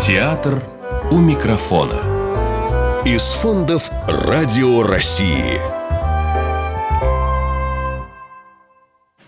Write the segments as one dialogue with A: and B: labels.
A: Театр у микрофона.
B: Из фондов «Радио России».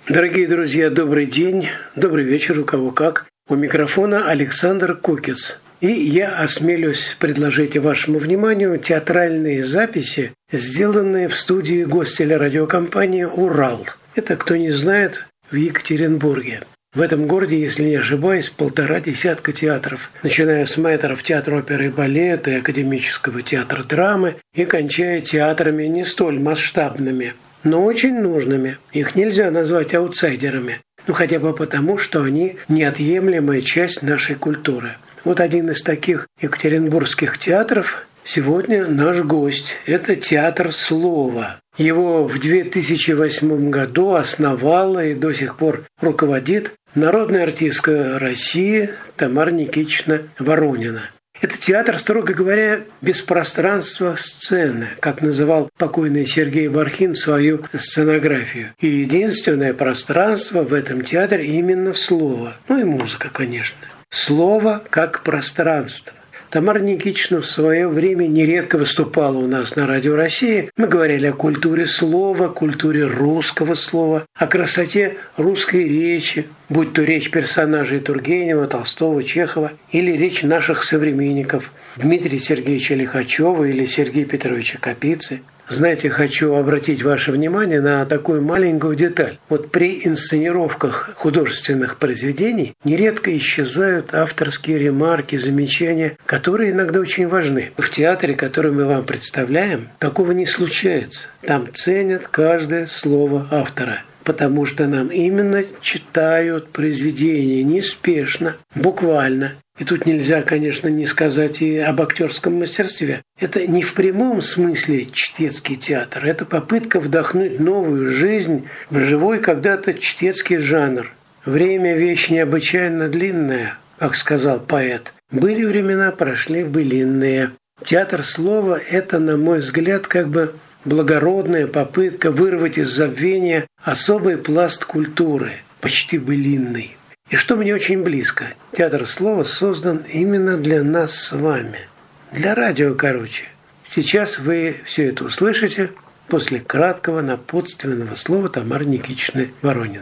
C: Дорогие друзья, добрый день, добрый вечер, у кого как. У микрофона Александр Кукиц. И я осмелюсь предложить вашему вниманию театральные записи, сделанные в студии гостеля радиокомпании «Урал». Это, кто не знает, в Екатеринбурге. В этом городе, если не ошибаюсь, полтора десятка театров, начиная с мэтров театра оперы и балета и академического театра драмы и кончая театрами не столь масштабными, но очень нужными. Их нельзя назвать аутсайдерами, ну хотя бы потому, что они неотъемлемая часть нашей культуры. Вот один из таких екатеринбургских театров сегодня наш гость. Это театр слова. Его в 2008 году основала и до сих пор руководит народная артистка России Тамара Никитична Воронина. Это театр, строго говоря, без пространства сцены, как называл покойный Сергей Бархин свою сценографию. И единственное пространство в этом театре именно слово. Ну и музыка, конечно. Слово как пространство. Тамара Никитична в свое время нередко выступала у нас на Радио России. Мы говорили о культуре слова, культуре русского слова, о красоте русской речи, будь то речь персонажей Тургенева, Толстого, Чехова или речь наших современников Дмитрия Сергеевича Лихачева или Сергея Петровича Капицы – знаете, хочу обратить ваше внимание на такую маленькую деталь. Вот при инсценировках художественных произведений нередко исчезают авторские ремарки, замечания, которые иногда очень важны. В театре, который мы вам представляем, такого не случается. Там ценят каждое слово автора потому что нам именно читают произведения неспешно, буквально. И тут нельзя, конечно, не сказать и об актерском мастерстве. Это не в прямом смысле чтецкий театр, это попытка вдохнуть новую жизнь в живой когда-то чтецкий жанр. Время – вещь необычайно длинная, как сказал поэт. Были времена, прошли былинные. Театр слова – это, на мой взгляд, как бы благородная попытка вырвать из забвения особый пласт культуры, почти былинный. И что мне очень близко, театр слова создан именно для нас с вами. Для радио, короче. Сейчас вы все это услышите после краткого напутственного слова Тамары Никитичны Ворониной.